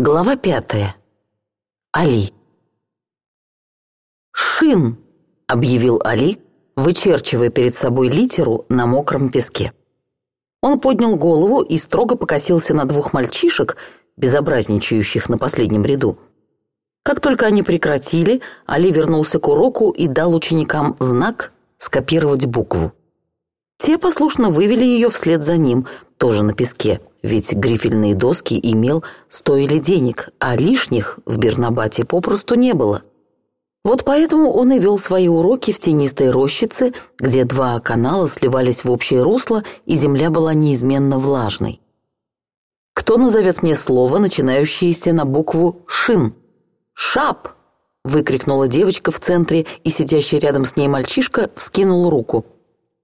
Глава пятая. Али. «Шин!» — объявил Али, вычерчивая перед собой литеру на мокром песке. Он поднял голову и строго покосился на двух мальчишек, безобразничающих на последнем ряду. Как только они прекратили, Али вернулся к уроку и дал ученикам знак «скопировать букву». Те послушно вывели ее вслед за ним, тоже на песке — ведь грифельные доски имел стоили денег, а лишних в Бернабате попросту не было. Вот поэтому он и вел свои уроки в тенистой рощице, где два канала сливались в общее русло, и земля была неизменно влажной. Кто назовет мне слово, начинающееся на букву «шин»? «Шап!» — выкрикнула девочка в центре, и сидящий рядом с ней мальчишка вскинул руку.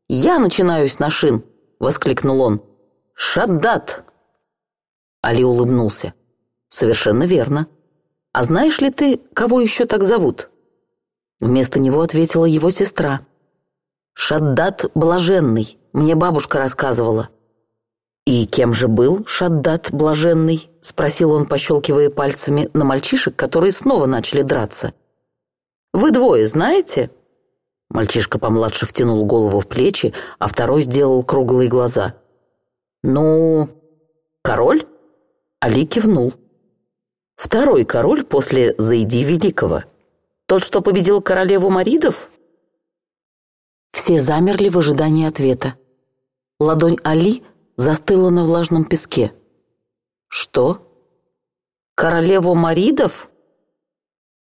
«Я начинаюсь на шин!» — воскликнул он. «Шаддат!» Али улыбнулся. «Совершенно верно. А знаешь ли ты, кого еще так зовут?» Вместо него ответила его сестра. «Шаддат Блаженный. Мне бабушка рассказывала». «И кем же был Шаддат Блаженный?» — спросил он, пощелкивая пальцами на мальчишек, которые снова начали драться. «Вы двое знаете?» Мальчишка помладше втянул голову в плечи, а второй сделал круглые глаза. «Ну, король?» Али кивнул. Второй король после Зайди Великого. Тот, что победил королеву Маридов? Все замерли в ожидании ответа. Ладонь Али застыла на влажном песке. «Что? Королеву Маридов?»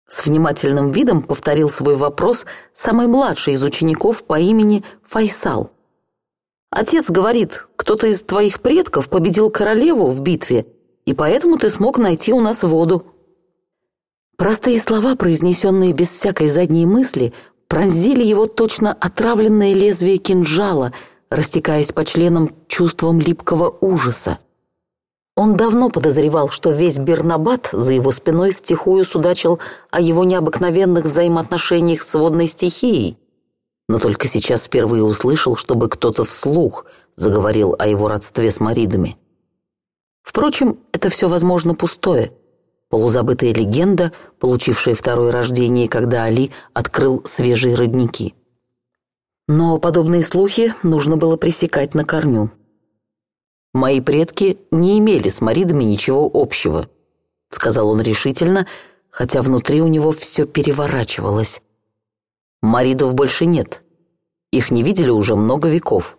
С внимательным видом повторил свой вопрос самый младший из учеников по имени Файсал. «Отец говорит, кто-то из твоих предков победил королеву в битве и поэтому ты смог найти у нас воду». Простые слова, произнесенные без всякой задней мысли, пронзили его точно отравленное лезвие кинжала, растекаясь по членам чувством липкого ужаса. Он давно подозревал, что весь Бернабат за его спиной втихую судачил о его необыкновенных взаимоотношениях с водной стихией, но только сейчас впервые услышал, чтобы кто-то вслух заговорил о его родстве с Маридами. Впрочем, это все, возможно, пустое. Полузабытая легенда, получившая второе рождение, когда Али открыл свежие родники. Но подобные слухи нужно было пресекать на корню. «Мои предки не имели с маридами ничего общего», — сказал он решительно, хотя внутри у него все переворачивалось. «Маридов больше нет. Их не видели уже много веков».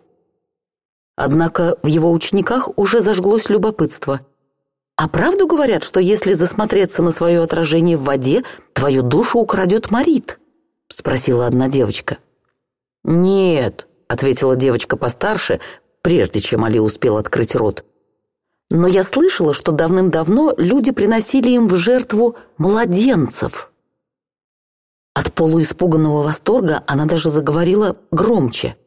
Однако в его учениках уже зажглось любопытство. А правду говорят, что если засмотреться на свое отражение в воде, твою душу украдет Марит? Спросила одна девочка. Нет, ответила девочка постарше, прежде чем Али успел открыть рот. Но я слышала, что давным-давно люди приносили им в жертву младенцев. От полуиспуганного восторга она даже заговорила громче –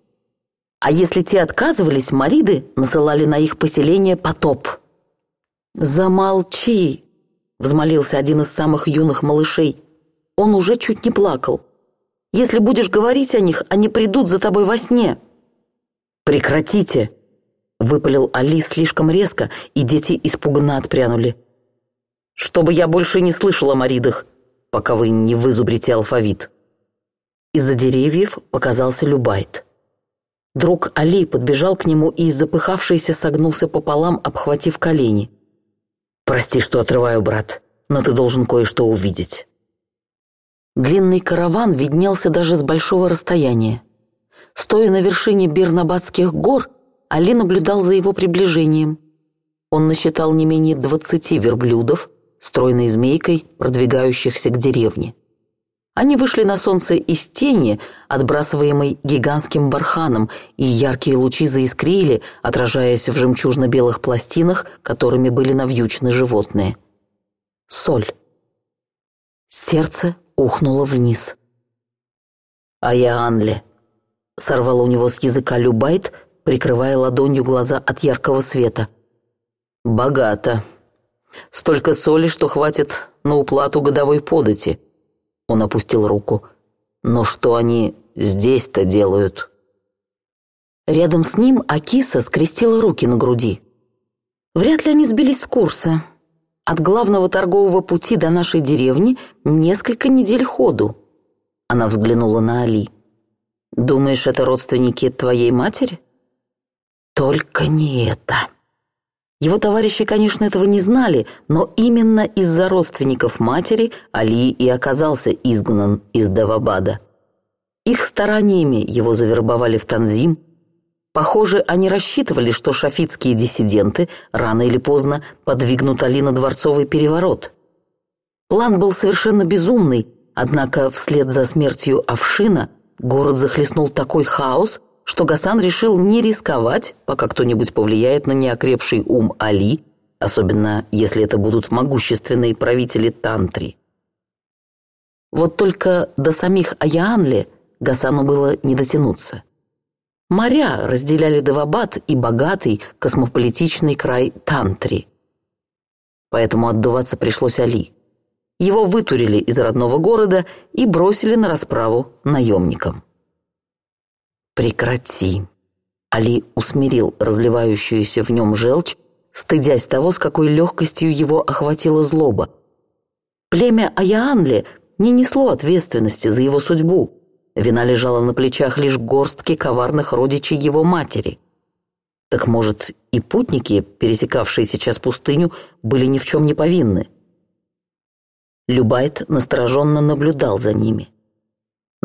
а если те отказывались, мариды насылали на их поселение потоп. «Замолчи!» — взмолился один из самых юных малышей. Он уже чуть не плакал. «Если будешь говорить о них, они придут за тобой во сне!» «Прекратите!» — выпалил Али слишком резко, и дети испуганно отпрянули. «Чтобы я больше не слышал о маридах, пока вы не вызубрите алфавит!» Из-за деревьев показался Любайт. Друг Али подбежал к нему и, запыхавшийся, согнулся пополам, обхватив колени. «Прости, что отрываю, брат, но ты должен кое-что увидеть». Длинный караван виднелся даже с большого расстояния. Стоя на вершине Бирнабадских гор, Али наблюдал за его приближением. Он насчитал не менее двадцати верблюдов, стройной змейкой, продвигающихся к деревне. Они вышли на солнце из тени, отбрасываемой гигантским барханом, и яркие лучи заискрили, отражаясь в жемчужно-белых пластинах, которыми были навьючены животные. Соль. Сердце ухнуло вниз. «А я Анли», — сорвала у него с языка Любайт, прикрывая ладонью глаза от яркого света. «Богато. Столько соли, что хватит на уплату годовой подати». Он опустил руку. «Но что они здесь-то делают?» Рядом с ним Акиса скрестила руки на груди. «Вряд ли они сбились с курса. От главного торгового пути до нашей деревни несколько недель ходу». Она взглянула на Али. «Думаешь, это родственники твоей матери?» «Только не это!» Его товарищи, конечно, этого не знали, но именно из-за родственников матери Али и оказался изгнан из Давабада. Их стараниями его завербовали в Танзим. Похоже, они рассчитывали, что шафитские диссиденты рано или поздно подвигнут Али на дворцовый переворот. План был совершенно безумный, однако вслед за смертью Авшина город захлестнул такой хаос, что Гасан решил не рисковать, пока кто-нибудь повлияет на неокрепший ум Али, особенно если это будут могущественные правители Тантри. Вот только до самих Аяанли Гасану было не дотянуться. Моря разделяли Девабад и богатый космополитичный край Тантри. Поэтому отдуваться пришлось Али. Его вытурили из родного города и бросили на расправу наемникам. «Прекрати!» Али усмирил разливающуюся в нем желчь, стыдясь того, с какой легкостью его охватила злоба. Племя Аяанли не несло ответственности за его судьбу. Вина лежала на плечах лишь горстки коварных родичей его матери. Так может, и путники, пересекавшие сейчас пустыню, были ни в чем не повинны? Любайт настороженно наблюдал за ними.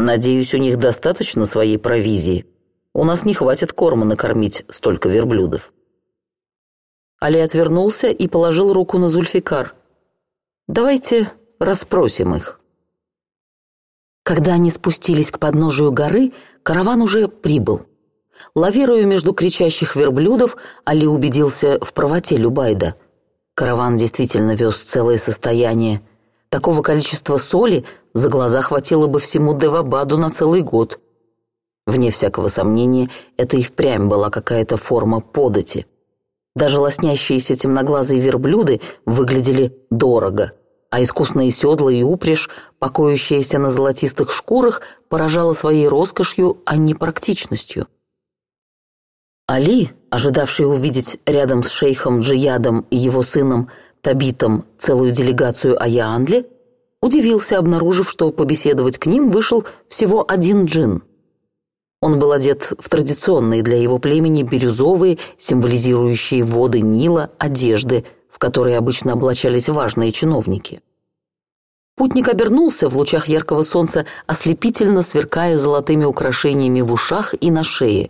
Надеюсь, у них достаточно своей провизии. У нас не хватит корма накормить столько верблюдов». Али отвернулся и положил руку на Зульфикар. «Давайте расспросим их». Когда они спустились к подножию горы, караван уже прибыл. Лавируя между кричащих верблюдов, Али убедился в правоте Любайда. Караван действительно вез целое состояние – Такого количества соли за глаза хватило бы всему Девабаду на целый год. Вне всякого сомнения, это и впрямь была какая-то форма подати. Даже лоснящиеся темноглазые верблюды выглядели дорого, а искусные седла и упряжь, покоящиеся на золотистых шкурах, поражала своей роскошью, а не практичностью. Али, ожидавший увидеть рядом с шейхом Джиядом и его сыном Табитом целую делегацию Аяанли, удивился, обнаружив, что побеседовать к ним вышел всего один джин. Он был одет в традиционные для его племени бирюзовые, символизирующие воды Нила, одежды, в которые обычно облачались важные чиновники. Путник обернулся в лучах яркого солнца, ослепительно сверкая золотыми украшениями в ушах и на шее.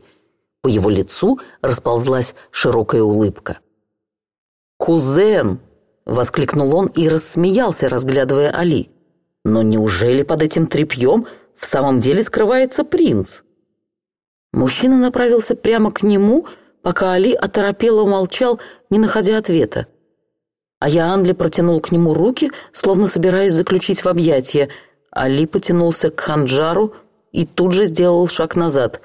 По его лицу расползлась широкая улыбка. «Кузен!» Воскликнул он и рассмеялся, разглядывая Али. «Но неужели под этим тряпьем в самом деле скрывается принц?» Мужчина направился прямо к нему, пока Али оторопело молчал, не находя ответа. А Яанли протянул к нему руки, словно собираясь заключить в объятия. Али потянулся к Ханджару и тут же сделал шаг назад.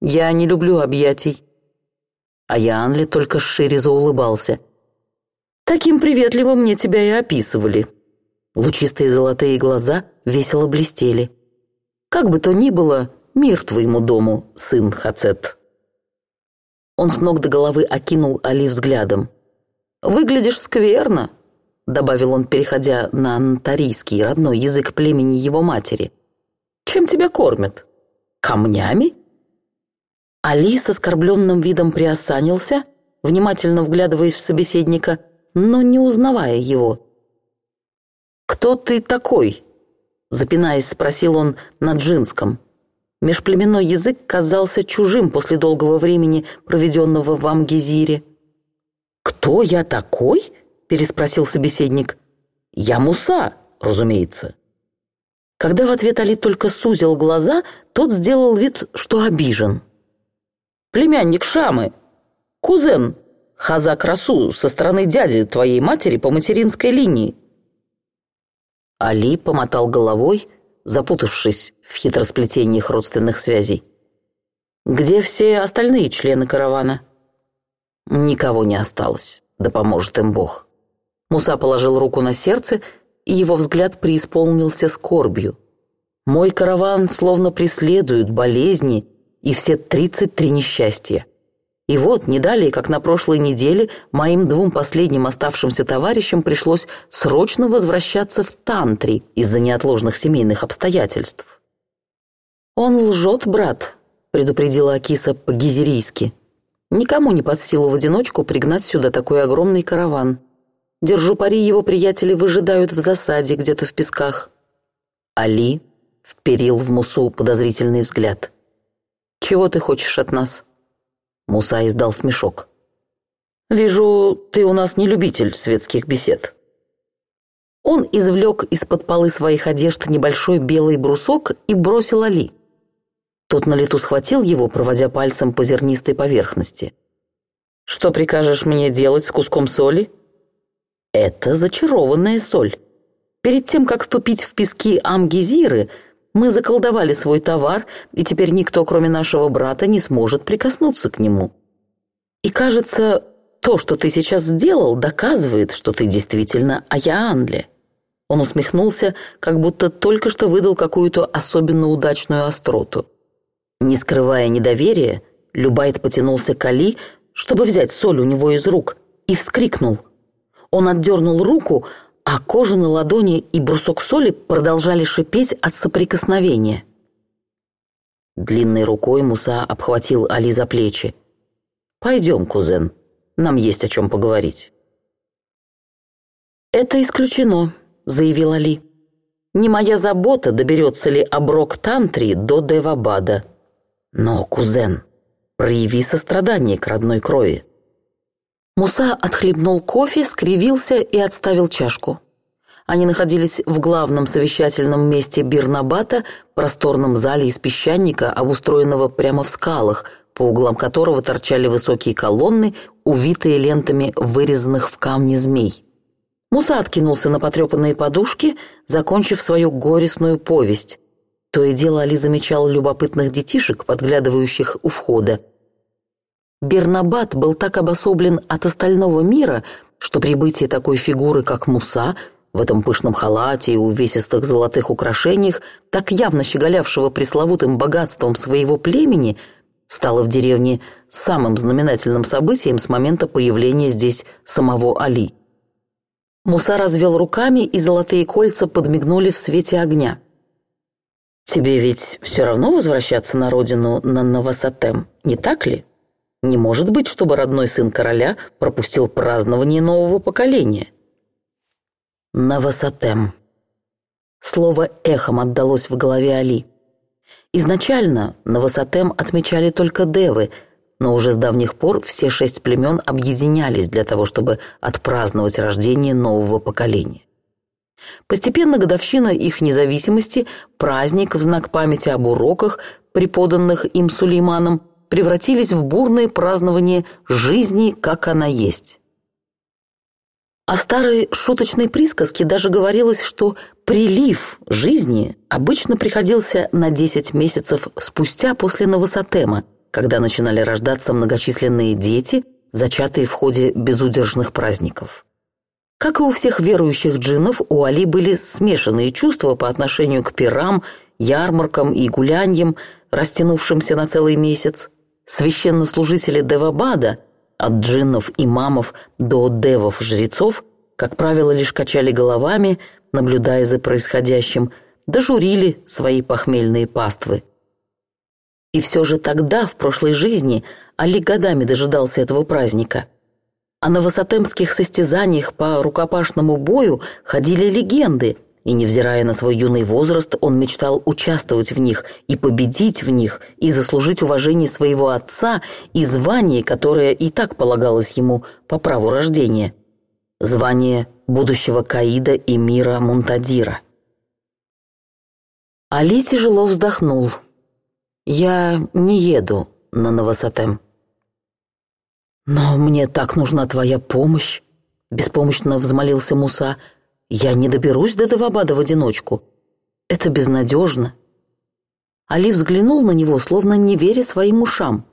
«Я не люблю объятий». А Яанли только шире заулыбался. Таким приветливо мне тебя и описывали». Лучистые золотые глаза весело блестели. «Как бы то ни было, мир твоему дому, сын Хацет». Он с ног до головы окинул Али взглядом. «Выглядишь скверно», — добавил он, переходя на антарийский, родной язык племени его матери. «Чем тебя кормят? Камнями?» Али с оскорбленным видом приосанился, внимательно вглядываясь в собеседника, но не узнавая его. «Кто ты такой?» – запинаясь, спросил он на джинском. Межплеменной язык казался чужим после долгого времени, проведенного в Амгизире. «Кто я такой?» – переспросил собеседник. «Я Муса, разумеется». Когда в ответ Али только сузил глаза, тот сделал вид, что обижен. «Племянник Шамы! Кузен!» Хаза Красу со стороны дяди твоей матери по материнской линии». Али помотал головой, запутавшись в хитросплетениях родственных связей. «Где все остальные члены каравана?» «Никого не осталось, да поможет им Бог». Муса положил руку на сердце, и его взгляд преисполнился скорбью. «Мой караван словно преследуют болезни и все тридцать три несчастья. И вот, не далее, как на прошлой неделе, моим двум последним оставшимся товарищам пришлось срочно возвращаться в Тантри из-за неотложных семейных обстоятельств. «Он лжет, брат», — предупредила Акиса по-гизерийски. «Никому не под силу в одиночку пригнать сюда такой огромный караван. Держу пари, его приятели выжидают в засаде где-то в песках». Али вперил в Мусу подозрительный взгляд. «Чего ты хочешь от нас?» Муса издал смешок. «Вижу, ты у нас не любитель светских бесед». Он извлек из-под полы своих одежд небольшой белый брусок и бросил Али. Тот на лету схватил его, проводя пальцем по зернистой поверхности. «Что прикажешь мне делать с куском соли?» «Это зачарованная соль. Перед тем, как ступить в пески Амгизиры, — мы заколдовали свой товар, и теперь никто, кроме нашего брата, не сможет прикоснуться к нему. И кажется, то, что ты сейчас сделал, доказывает, что ты действительно Аяанли. Он усмехнулся, как будто только что выдал какую-то особенно удачную остроту. Не скрывая недоверия, Любайт потянулся к Али, чтобы взять соль у него из рук, и вскрикнул. Он отдернул руку, а кожа на ладони и брусок соли продолжали шипеть от соприкосновения. Длинной рукой Муса обхватил Али за плечи. «Пойдем, кузен, нам есть о чем поговорить». «Это исключено», — заявил Али. «Не моя забота, доберется ли оброк Тантри до Девабада. Но, кузен, прояви сострадание к родной крови. Муса отхлебнул кофе, скривился и отставил чашку. Они находились в главном совещательном месте Бирнабата, просторном зале из песчаника, обустроенного прямо в скалах, по углам которого торчали высокие колонны, увитые лентами вырезанных в камне змей. Муса откинулся на потрепанные подушки, закончив свою горестную повесть. То и дело Али замечал любопытных детишек, подглядывающих у входа – Бернабат был так обособлен от остального мира, что прибытие такой фигуры, как Муса, в этом пышном халате и увесистых золотых украшениях, так явно щеголявшего пресловутым богатством своего племени, стало в деревне самым знаменательным событием с момента появления здесь самого Али. Муса развел руками, и золотые кольца подмигнули в свете огня. «Тебе ведь все равно возвращаться на родину на Новосатем, не так ли?» Не может быть, чтобы родной сын короля пропустил празднование нового поколения. Навасатем. Слово эхом отдалось в голове Али. Изначально Навасатем отмечали только девы, но уже с давних пор все шесть племен объединялись для того, чтобы отпраздновать рождение нового поколения. Постепенно годовщина их независимости, праздник в знак памяти об уроках, преподанных им Сулейманом, превратились в бурное празднование жизни, как она есть. А в старой шуточной присказке даже говорилось, что прилив жизни обычно приходился на 10 месяцев спустя после новосатема, когда начинали рождаться многочисленные дети, зачатые в ходе безудержных праздников. Как и у всех верующих джиннов, у Али были смешанные чувства по отношению к пирам, ярмаркам и гуляньям, растянувшимся на целый месяц. Священнослужители Девабада, от джиннов, имамов до девов-жрецов, как правило, лишь качали головами, наблюдая за происходящим, дожурили свои похмельные паствы. И все же тогда, в прошлой жизни, Али годами дожидался этого праздника. А на высотемских состязаниях по рукопашному бою ходили легенды – и, невзирая на свой юный возраст, он мечтал участвовать в них и победить в них, и заслужить уважение своего отца и звание, которое и так полагалось ему по праву рождения. Звание будущего Каида и мира Мунтадира. Али тяжело вздохнул. «Я не еду на Новосатем». «Но мне так нужна твоя помощь», — беспомощно взмолился Муса, — я не доберусь до Давабада в одиночку. Это безнадежно. Али взглянул на него, словно не веря своим ушам,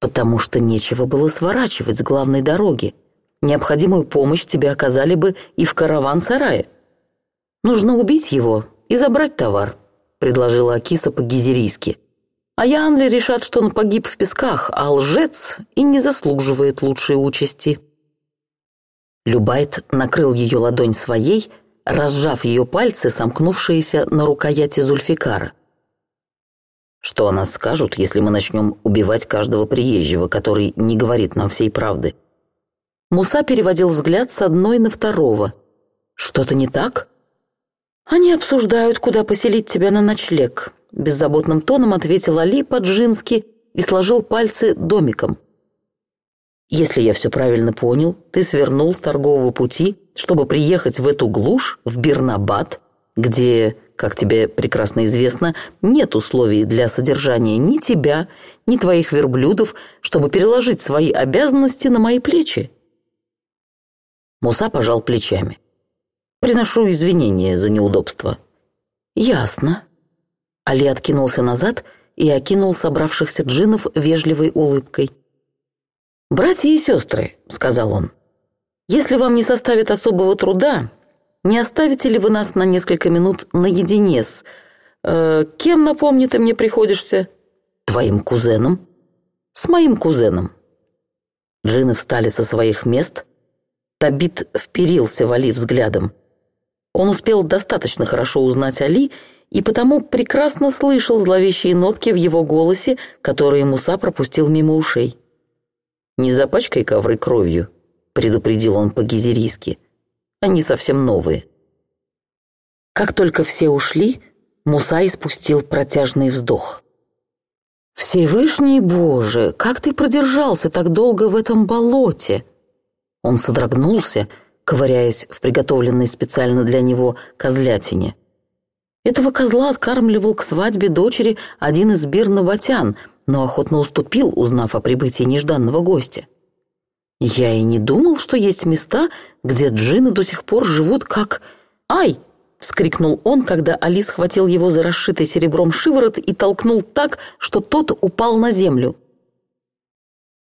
потому что нечего было сворачивать с главной дороги. Необходимую помощь тебе оказали бы и в караван-сарае. Нужно убить его и забрать товар, предложила Акиса по-гизерийски. А Янли решат, что он погиб в песках, а лжец и не заслуживает лучшей участи. Любайт накрыл ее ладонь своей, разжав ее пальцы, сомкнувшиеся на рукояти Зульфикара. «Что о нас скажут, если мы начнем убивать каждого приезжего, который не говорит нам всей правды?» Муса переводил взгляд с одной на второго. «Что-то не так?» «Они обсуждают, куда поселить тебя на ночлег», — беззаботным тоном ответил Али по-джински и сложил пальцы домиком — если я все правильно понял, ты свернул с торгового пути, чтобы приехать в эту глушь, в Бернабад, где, как тебе прекрасно известно, нет условий для содержания ни тебя, ни твоих верблюдов, чтобы переложить свои обязанности на мои плечи. Муса пожал плечами. «Приношу извинения за неудобство». «Ясно». Али откинулся назад и окинул собравшихся джинов вежливой улыбкой – «Братья и сестры», — сказал он, — «если вам не составит особого труда, не оставите ли вы нас на несколько минут наедине с... Э, кем, напомни, ты мне приходишься?» «Твоим кузеном?» «С моим кузеном». Джины встали со своих мест. Табит вперился в Али взглядом. Он успел достаточно хорошо узнать Али и потому прекрасно слышал зловещие нотки в его голосе, которые Муса пропустил мимо ушей. Не запачкай ковры кровью», — предупредил он по-гизерийски. «Они совсем новые». Как только все ушли, Муса испустил протяжный вздох. «Всевышний Боже, как ты продержался так долго в этом болоте?» Он содрогнулся, ковыряясь в приготовленной специально для него козлятине. Этого козла откармливал к свадьбе дочери один из бирноватян — но охотно уступил, узнав о прибытии нежданного гостя. Я и не думал, что есть места, где джинны до сих пор живут как... «Ай!» — вскрикнул он, когда Али схватил его за расшитый серебром шиворот и толкнул так, что тот упал на землю.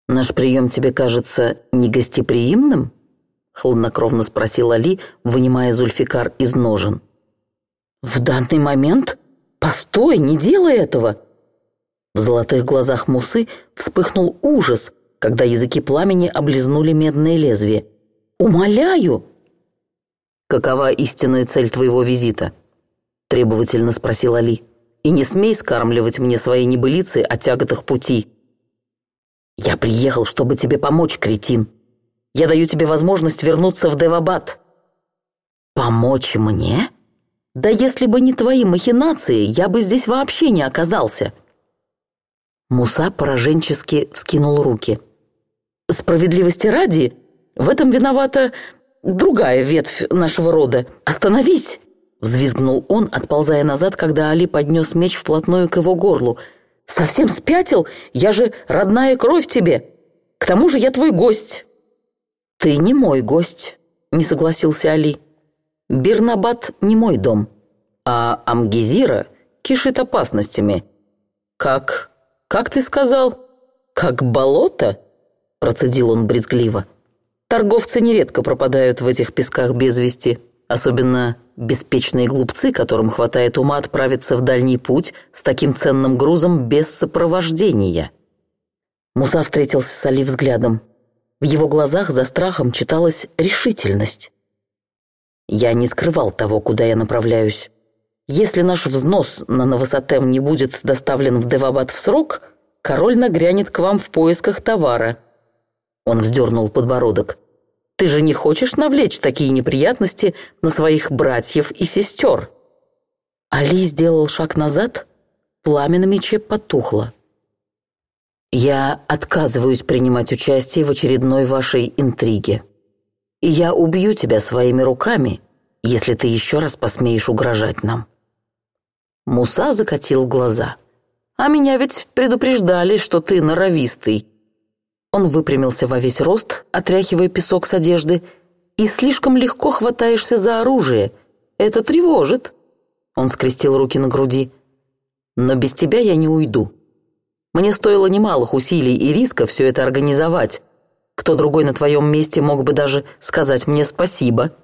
«Наш прием тебе кажется негостеприимным?» — хладнокровно спросил Али, вынимая Зульфикар из ножен. «В данный момент? Постой, не делай этого!» В золотых глазах Мусы вспыхнул ужас, когда языки пламени облизнули медное лезвие. «Умоляю!» «Какова истинная цель твоего визита?» — требовательно спросил Али. «И не смей скармливать мне свои небылицы о тяготах пути». «Я приехал, чтобы тебе помочь, кретин. Я даю тебе возможность вернуться в Девабад». «Помочь мне? Да если бы не твои махинации, я бы здесь вообще не оказался». Муса пораженчески вскинул руки. «Справедливости ради, в этом виновата другая ветвь нашего рода. Остановись!» Взвизгнул он, отползая назад, когда Али поднес меч вплотную к его горлу. «Совсем спятил? Я же родная кровь тебе! К тому же я твой гость!» «Ты не мой гость», — не согласился Али. «Бирнабад не мой дом, а Амгизира кишит опасностями. Как «Как ты сказал?» «Как болото?» – процедил он брезгливо. «Торговцы нередко пропадают в этих песках без вести, особенно беспечные глупцы, которым хватает ума отправиться в дальний путь с таким ценным грузом без сопровождения». Муса встретился с Али взглядом. В его глазах за страхом читалась решительность. «Я не скрывал того, куда я направляюсь. Если наш взнос на новосотем не будет доставлен в Девабад в срок, король нагрянет к вам в поисках товара». Он вздернул подбородок. «Ты же не хочешь навлечь такие неприятности на своих братьев и сестер?» Али сделал шаг назад, пламя на мече потухло. «Я отказываюсь принимать участие в очередной вашей интриге. И я убью тебя своими руками, если ты еще раз посмеешь угрожать нам». Муса закатил глаза. «А меня ведь предупреждали, что ты норовистый». Он выпрямился во весь рост, отряхивая песок с одежды, «и слишком легко хватаешься за оружие. Это тревожит». Он скрестил руки на груди. «Но без тебя я не уйду. Мне стоило немалых усилий и риска все это организовать. Кто другой на твоем месте мог бы даже сказать мне спасибо?»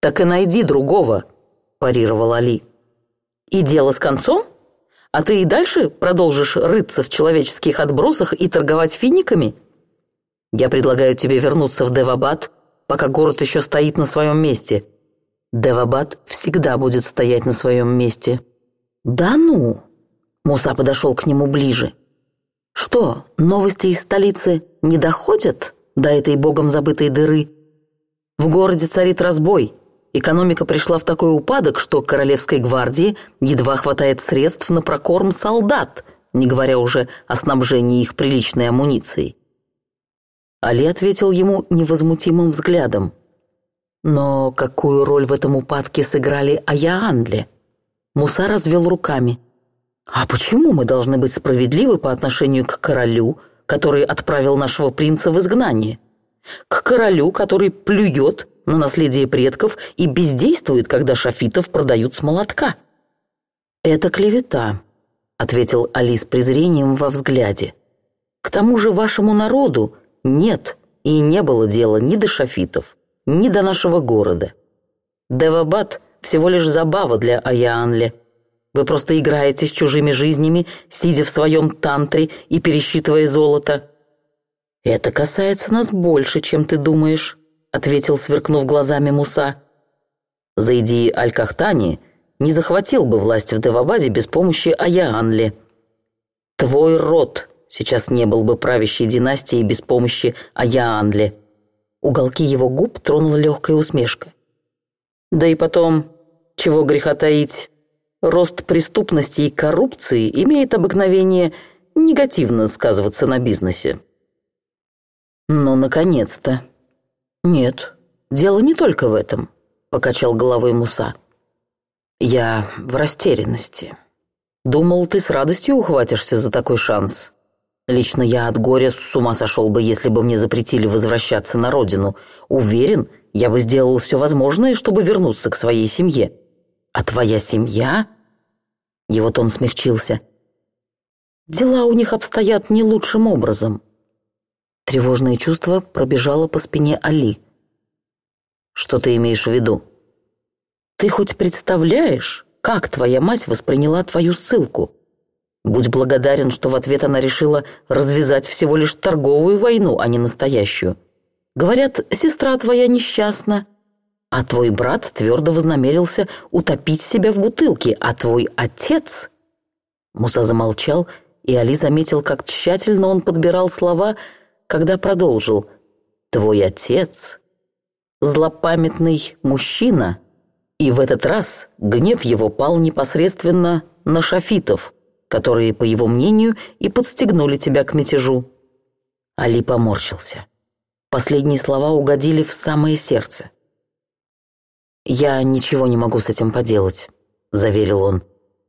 «Так и найди другого», – парировал Али. И дело с концом? А ты и дальше продолжишь рыться в человеческих отбросах и торговать финиками? Я предлагаю тебе вернуться в Девабад, пока город еще стоит на своем месте. Девабад всегда будет стоять на своем месте. Да ну? Муса подошел к нему ближе. Что, новости из столицы не доходят до этой богом забытой дыры? В городе царит разбой, экономика пришла в такой упадок, что Королевской гвардии едва хватает средств на прокорм солдат, не говоря уже о снабжении их приличной амуницией. Али ответил ему невозмутимым взглядом. Но какую роль в этом упадке сыграли Аяанли? Муса развел руками. «А почему мы должны быть справедливы по отношению к королю, который отправил нашего принца в изгнание? К королю, который плюет на наследие предков и бездействует, когда шафитов продают с молотка». «Это клевета», — ответил Али с презрением во взгляде. «К тому же вашему народу нет и не было дела ни до шафитов, ни до нашего города. Девабад — всего лишь забава для Аяанли. Вы просто играете с чужими жизнями, сидя в своем тантре и пересчитывая золото. Это касается нас больше, чем ты думаешь» ответил, сверкнув глазами Муса. Зайди Аль-Кахтани не захватил бы власть в Девабаде без помощи Аяанли. Твой род сейчас не был бы правящей династией без помощи Аяанли. Уголки его губ тронула легкая усмешка. Да и потом, чего греха таить, рост преступности и коррупции имеет обыкновение негативно сказываться на бизнесе. Но наконец-то! «Нет, дело не только в этом», — покачал головой Муса. «Я в растерянности. Думал, ты с радостью ухватишься за такой шанс. Лично я от горя с ума сошел бы, если бы мне запретили возвращаться на родину. Уверен, я бы сделал все возможное, чтобы вернуться к своей семье. А твоя семья...» Его он смягчился. «Дела у них обстоят не лучшим образом». Тревожное чувство пробежало по спине Али. «Что ты имеешь в виду?» «Ты хоть представляешь, как твоя мать восприняла твою ссылку? Будь благодарен, что в ответ она решила развязать всего лишь торговую войну, а не настоящую. Говорят, сестра твоя несчастна, а твой брат твердо вознамерился утопить себя в бутылке, а твой отец...» Муса замолчал, и Али заметил, как тщательно он подбирал слова, когда продолжил «Твой отец – злопамятный мужчина», и в этот раз гнев его пал непосредственно на шафитов, которые, по его мнению, и подстегнули тебя к мятежу. Али поморщился. Последние слова угодили в самое сердце. «Я ничего не могу с этим поделать», — заверил он.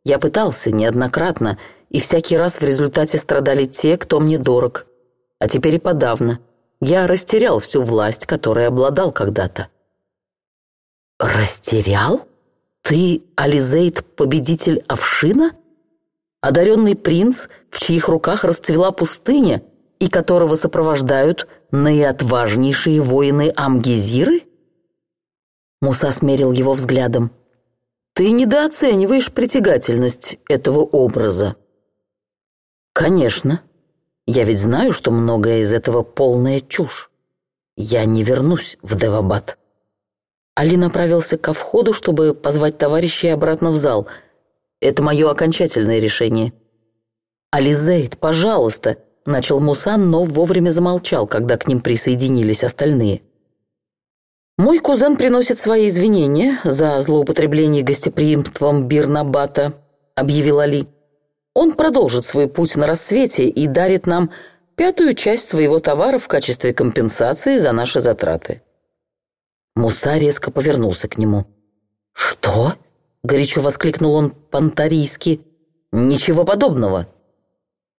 «Я пытался неоднократно, и всякий раз в результате страдали те, кто мне дорог а теперь и подавно. Я растерял всю власть, которой обладал когда-то». «Растерял? Ты, Ализейд, победитель овшина? Одаренный принц, в чьих руках расцвела пустыня и которого сопровождают наиотважнейшие воины Амгизиры?» Муса смерил его взглядом. «Ты недооцениваешь притягательность этого образа». «Конечно», я ведь знаю, что многое из этого полная чушь. Я не вернусь в Девабад. Али направился ко входу, чтобы позвать товарищей обратно в зал. Это мое окончательное решение. Али Зейд, пожалуйста!» — начал Мусан, но вовремя замолчал, когда к ним присоединились остальные. «Мой кузен приносит свои извинения за злоупотребление гостеприимством Бирнабата», — объявил Али. Он продолжит свой путь на рассвете и дарит нам пятую часть своего товара в качестве компенсации за наши затраты». Муса резко повернулся к нему. «Что?» — горячо воскликнул он понтарийски. «Ничего подобного!»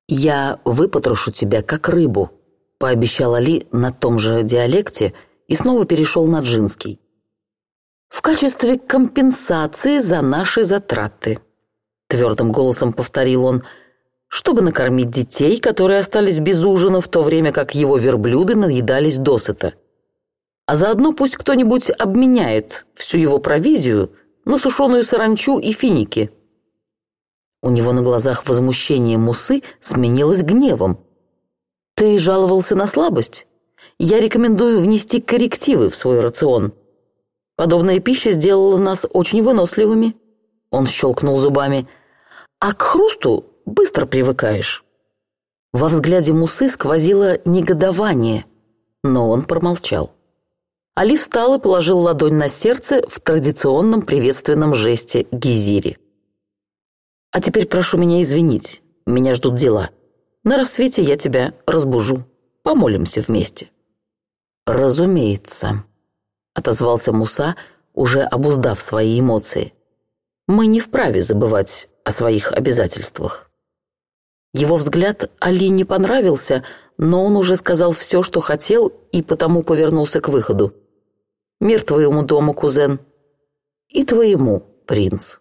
«Я выпотрошу тебя, как рыбу», — пообещал Али на том же диалекте и снова перешел на джинский. «В качестве компенсации за наши затраты» твердым голосом повторил он, чтобы накормить детей, которые остались без ужина, в то время как его верблюды наедались досыта. А заодно пусть кто-нибудь обменяет всю его провизию на сушеную саранчу и финики. У него на глазах возмущение Мусы сменилось гневом. «Ты жаловался на слабость? Я рекомендую внести коррективы в свой рацион. Подобная пища сделала нас очень выносливыми». Он щелкнул зубами – а к хрусту быстро привыкаешь». Во взгляде Мусы сквозило негодование, но он промолчал. Али встал и положил ладонь на сердце в традиционном приветственном жесте Гизири. «А теперь прошу меня извинить, меня ждут дела. На рассвете я тебя разбужу, помолимся вместе». «Разумеется», — отозвался Муса, уже обуздав свои эмоции. «Мы не вправе забывать о своих обязательствах. Его взгляд Али не понравился, но он уже сказал все, что хотел, и потому повернулся к выходу. «Мир твоему дому, кузен, и твоему, принц».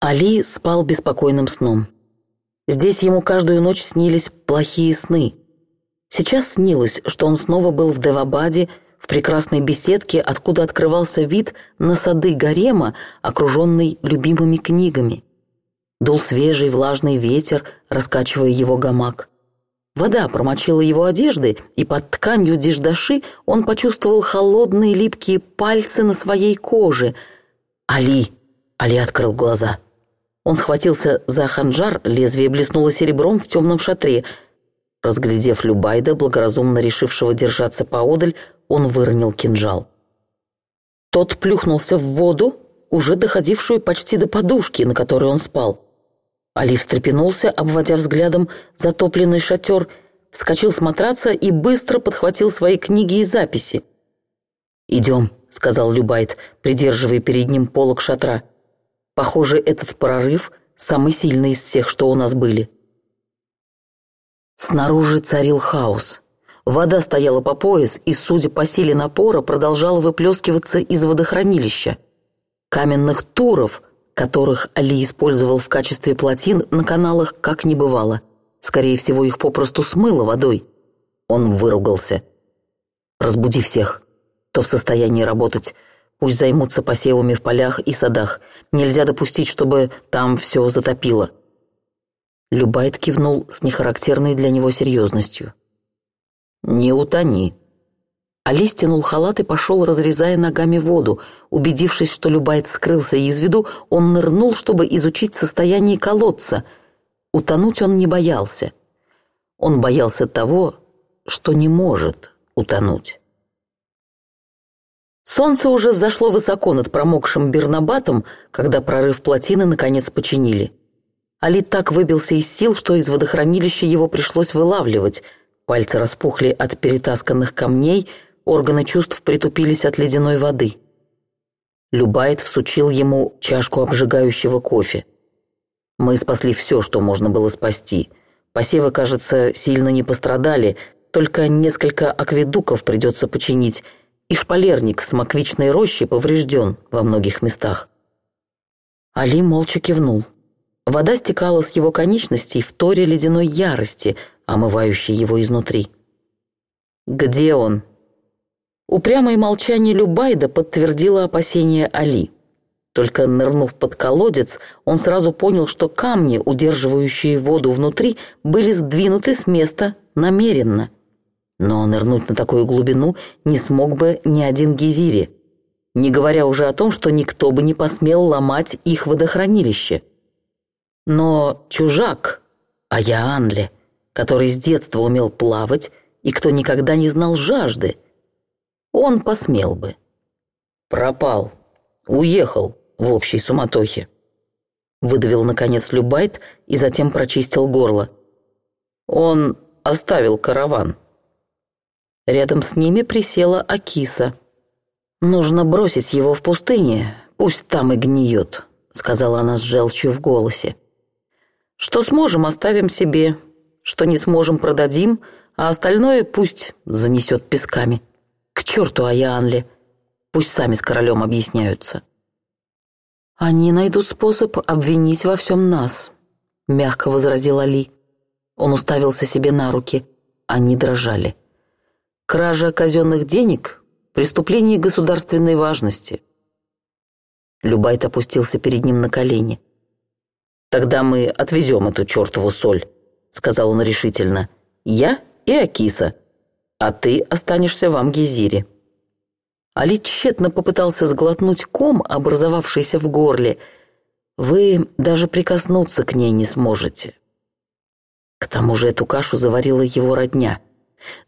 Али спал беспокойным сном. Здесь ему каждую ночь снились плохие сны. Сейчас снилось, что он снова был в Девабаде в прекрасной беседке, откуда открывался вид на сады гарема, окруженный любимыми книгами. Дул свежий влажный ветер, раскачивая его гамак. Вода промочила его одежды, и под тканью диждаши он почувствовал холодные липкие пальцы на своей коже. «Али!» — Али открыл глаза. Он схватился за ханжар, лезвие блеснуло серебром в темном шатре. Разглядев Любайда, благоразумно решившего держаться поодаль, он выронил кинжал. Тот плюхнулся в воду, уже доходившую почти до подушки, на которой он спал. Али встрепенулся, обводя взглядом затопленный шатер, вскочил с матраца и быстро подхватил свои книги и записи. «Идем», — сказал Любайт, придерживая перед ним полок шатра. «Похоже, этот прорыв самый сильный из всех, что у нас были». Снаружи царил хаос. Вода стояла по пояс и, судя по силе напора, продолжала выплескиваться из водохранилища. Каменных туров, которых Али использовал в качестве плотин, на каналах как не бывало. Скорее всего, их попросту смыло водой. Он выругался. «Разбуди всех, кто в состоянии работать. Пусть займутся посевами в полях и садах. Нельзя допустить, чтобы там все затопило». Любайт кивнул с нехарактерной для него серьезностью. «Не утони». Али стянул халат и пошел, разрезая ногами воду. Убедившись, что Любайт скрылся из виду, он нырнул, чтобы изучить состояние колодца. Утонуть он не боялся. Он боялся того, что не может утонуть. Солнце уже взошло высоко над промокшим Бернабатом, когда прорыв плотины наконец починили. Али так выбился из сил, что из водохранилища его пришлось вылавливать – Пальцы распухли от перетасканных камней, органы чувств притупились от ледяной воды. Любайт всучил ему чашку обжигающего кофе. Мы спасли все, что можно было спасти. Посевы, кажется, сильно не пострадали, только несколько акведуков придется починить, и шпалерник с смоквичной рощи поврежден во многих местах. Али молча кивнул. Вода стекала с его конечностей в торе ледяной ярости – омывающий его изнутри. «Где он?» Упрямое молчание Любайда подтвердило опасения Али. Только нырнув под колодец, он сразу понял, что камни, удерживающие воду внутри, были сдвинуты с места намеренно. Но нырнуть на такую глубину не смог бы ни один гизири, не говоря уже о том, что никто бы не посмел ломать их водохранилище. Но чужак, а я Анли — который с детства умел плавать и кто никогда не знал жажды. Он посмел бы. Пропал. Уехал в общей суматохе. Выдавил, наконец, Любайт и затем прочистил горло. Он оставил караван. Рядом с ними присела Акиса. «Нужно бросить его в пустыне, пусть там и гниет», — сказала она с желчью в голосе. «Что сможем, оставим себе, что не сможем, продадим, а остальное пусть занесет песками. К черту Аянли! Пусть сами с королем объясняются. Они найдут способ обвинить во всем нас, мягко возразил Али. Он уставился себе на руки. Они дрожали. Кража казенных денег — преступление государственной важности. Любайт опустился перед ним на колени. «Тогда мы отвезем эту чертову соль», сказал он решительно. «Я и Акиса, а ты останешься в Амгизире». Али тщетно попытался сглотнуть ком, образовавшийся в горле. «Вы даже прикоснуться к ней не сможете». К тому же эту кашу заварила его родня.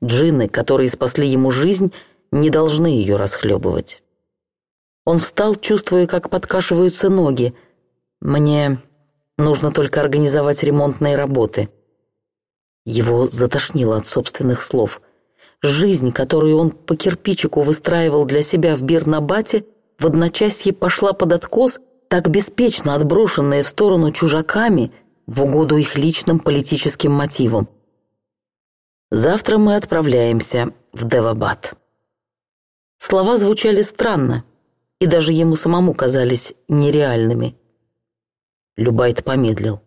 Джинны, которые спасли ему жизнь, не должны ее расхлебывать. Он встал, чувствуя, как подкашиваются ноги. «Мне нужно только организовать ремонтные работы». Его затошнило от собственных слов. Жизнь, которую он по кирпичику выстраивал для себя в Бирнабате, в одночасье пошла под откос, так беспечно отброшенная в сторону чужаками в угоду их личным политическим мотивам. «Завтра мы отправляемся в Девабад». Слова звучали странно и даже ему самому казались нереальными. Любайт помедлил.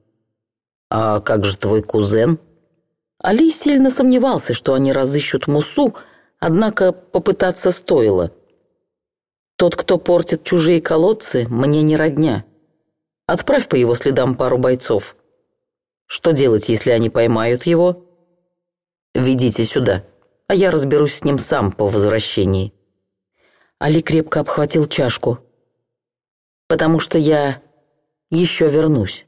«А как же твой кузен?» Али сильно сомневался, что они разыщут Мусу, однако попытаться стоило. «Тот, кто портит чужие колодцы, мне не родня. Отправь по его следам пару бойцов. Что делать, если они поймают его? Ведите сюда, а я разберусь с ним сам по возвращении». Али крепко обхватил чашку. «Потому что я еще вернусь».